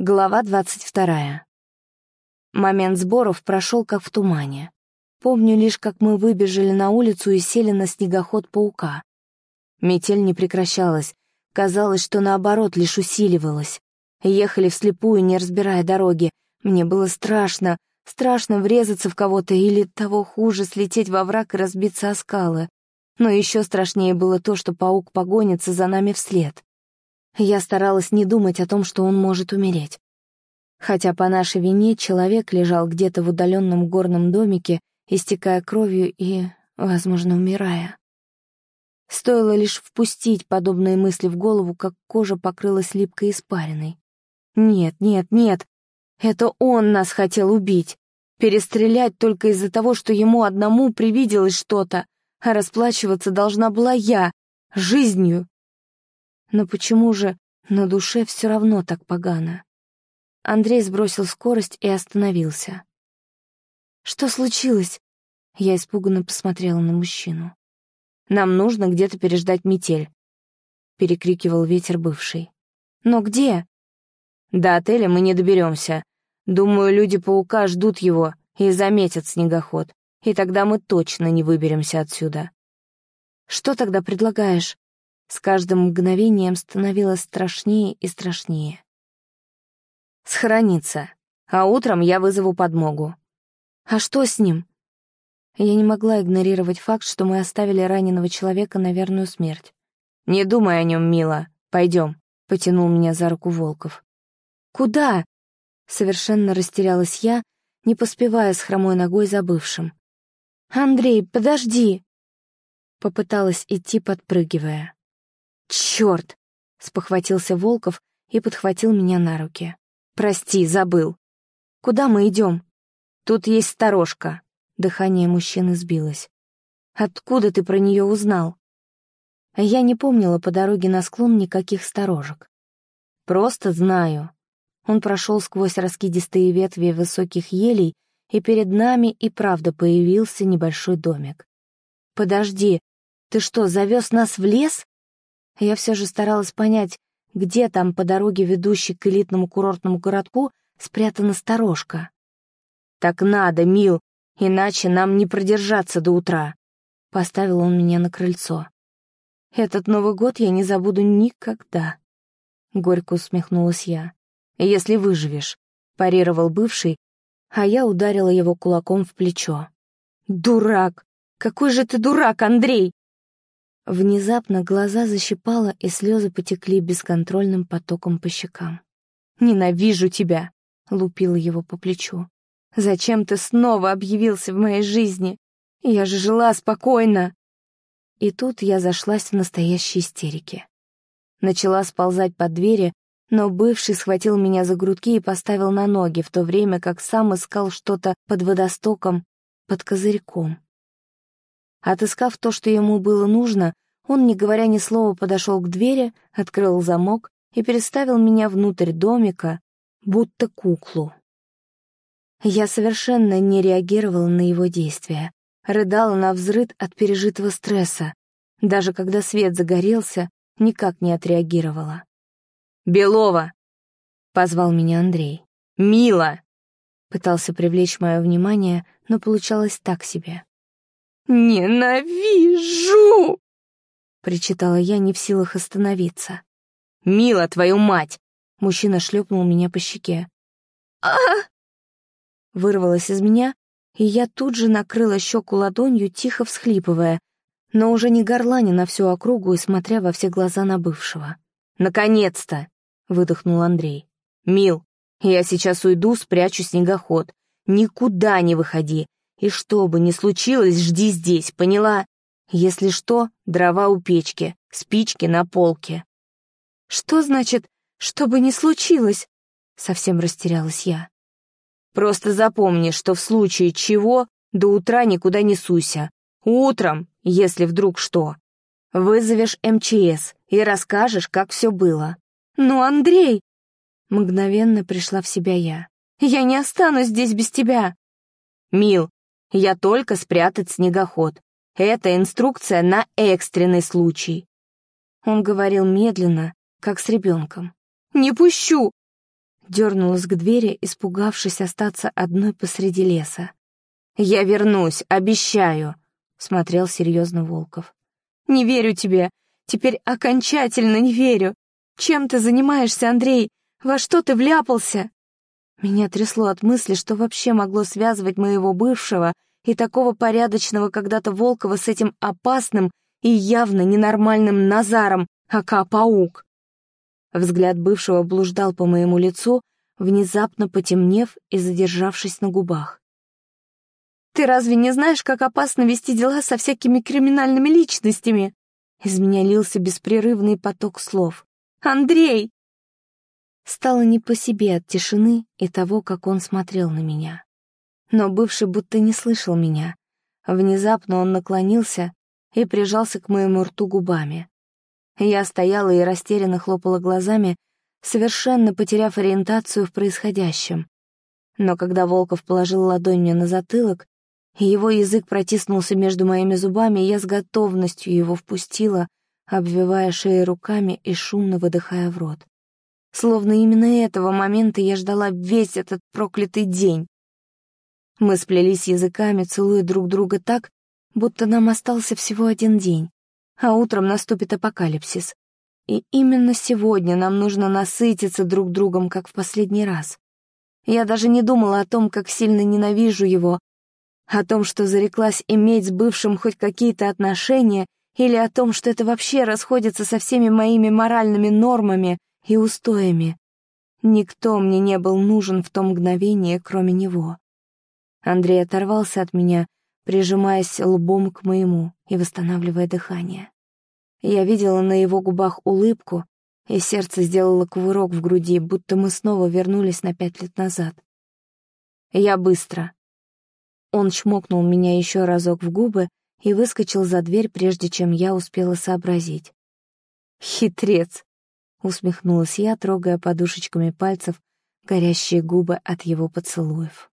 Глава двадцать вторая. Момент сборов прошел как в тумане. Помню лишь, как мы выбежали на улицу и сели на снегоход паука. Метель не прекращалась. Казалось, что наоборот лишь усиливалась. Ехали вслепую, не разбирая дороги. Мне было страшно. Страшно врезаться в кого-то или, того хуже, слететь во враг и разбиться о скалы. Но еще страшнее было то, что паук погонится за нами вслед. Я старалась не думать о том, что он может умереть. Хотя по нашей вине человек лежал где-то в удаленном горном домике, истекая кровью и, возможно, умирая. Стоило лишь впустить подобные мысли в голову, как кожа покрылась липкой испариной. Нет, нет, нет, это он нас хотел убить. Перестрелять только из-за того, что ему одному привиделось что-то, а расплачиваться должна была я, жизнью. Но почему же на душе все равно так погано? Андрей сбросил скорость и остановился. «Что случилось?» Я испуганно посмотрела на мужчину. «Нам нужно где-то переждать метель», — перекрикивал ветер бывший. «Но где?» «До отеля мы не доберемся. Думаю, люди-паука ждут его и заметят снегоход, и тогда мы точно не выберемся отсюда». «Что тогда предлагаешь?» С каждым мгновением становилось страшнее и страшнее. «Схорониться, а утром я вызову подмогу». «А что с ним?» Я не могла игнорировать факт, что мы оставили раненого человека на верную смерть. «Не думай о нем, мила. Пойдем», — потянул меня за руку Волков. «Куда?» — совершенно растерялась я, не поспевая с хромой ногой за бывшим. «Андрей, подожди!» Попыталась идти, подпрыгивая. «Черт!» — спохватился Волков и подхватил меня на руки. «Прости, забыл. Куда мы идем?» «Тут есть сторожка». Дыхание мужчины сбилось. «Откуда ты про нее узнал?» Я не помнила по дороге на склон никаких сторожек. «Просто знаю». Он прошел сквозь раскидистые ветви высоких елей, и перед нами и правда появился небольшой домик. «Подожди, ты что, завез нас в лес?» Я все же старалась понять, где там по дороге, ведущей к элитному курортному городку, спрятана сторожка. «Так надо, Мил, иначе нам не продержаться до утра», — поставил он меня на крыльцо. «Этот Новый год я не забуду никогда», — горько усмехнулась я. «Если выживешь», — парировал бывший, а я ударила его кулаком в плечо. «Дурак! Какой же ты дурак, Андрей!» Внезапно глаза защипало, и слезы потекли бесконтрольным потоком по щекам. «Ненавижу тебя!» — лупила его по плечу. «Зачем ты снова объявился в моей жизни? Я же жила спокойно!» И тут я зашлась в настоящей истерике. Начала сползать под двери, но бывший схватил меня за грудки и поставил на ноги, в то время как сам искал что-то под водостоком, под козырьком. Отыскав то, что ему было нужно, он, не говоря ни слова, подошел к двери, открыл замок и переставил меня внутрь домика, будто куклу. Я совершенно не реагировала на его действия, рыдала на взрыд от пережитого стресса. Даже когда свет загорелся, никак не отреагировала. «Белова!» — позвал меня Андрей. «Мила!» Пытался привлечь мое внимание, но получалось так себе. «Ненавижу!» — причитала я, не в силах остановиться. «Мила, твою мать!» — мужчина шлепнул меня по щеке. а Вырвалась из меня, и я тут же накрыла щеку ладонью, тихо всхлипывая, но уже не горлани на всю округу и смотря во все глаза на бывшего. «Наконец-то!» — выдохнул Андрей. «Мил, я сейчас уйду, спрячу снегоход. Никуда не выходи. И что бы ни случилось, жди здесь, поняла? Если что, дрова у печки, спички на полке. Что значит, что бы ни случилось? Совсем растерялась я. Просто запомни, что в случае чего до утра никуда не суйся. Утром, если вдруг что, вызовешь МЧС и расскажешь, как все было. «Ну, Андрей!» Мгновенно пришла в себя я. «Я не останусь здесь без тебя!» «Мил, я только спрятать снегоход. Это инструкция на экстренный случай. Он говорил медленно, как с ребенком. «Не пущу!» Дернулась к двери, испугавшись остаться одной посреди леса. «Я вернусь, обещаю», — смотрел серьезно Волков. «Не верю тебе. Теперь окончательно не верю. Чем ты занимаешься, Андрей? Во что ты вляпался?» Меня трясло от мысли, что вообще могло связывать моего бывшего и такого порядочного когда-то Волкова с этим опасным и явно ненормальным Назаром, ака паук. Взгляд бывшего блуждал по моему лицу, внезапно потемнев и задержавшись на губах. «Ты разве не знаешь, как опасно вести дела со всякими криминальными личностями?» Из меня лился беспрерывный поток слов. «Андрей!» Стало не по себе от тишины и того, как он смотрел на меня. Но бывший будто не слышал меня. Внезапно он наклонился и прижался к моему рту губами. Я стояла и растерянно хлопала глазами, совершенно потеряв ориентацию в происходящем. Но когда Волков положил ладонь мне на затылок, и его язык протиснулся между моими зубами, я с готовностью его впустила, обвивая шею руками и шумно выдыхая в рот. Словно именно этого момента я ждала весь этот проклятый день. Мы сплелись языками, целуя друг друга так, будто нам остался всего один день, а утром наступит апокалипсис. И именно сегодня нам нужно насытиться друг другом, как в последний раз. Я даже не думала о том, как сильно ненавижу его, о том, что зареклась иметь с бывшим хоть какие-то отношения, или о том, что это вообще расходится со всеми моими моральными нормами, и устоями. Никто мне не был нужен в то мгновение, кроме него. Андрей оторвался от меня, прижимаясь лбом к моему и восстанавливая дыхание. Я видела на его губах улыбку, и сердце сделало кувырок в груди, будто мы снова вернулись на пять лет назад. Я быстро. Он чмокнул меня еще разок в губы и выскочил за дверь, прежде чем я успела сообразить. Хитрец. Усмехнулась я, трогая подушечками пальцев горящие губы от его поцелуев.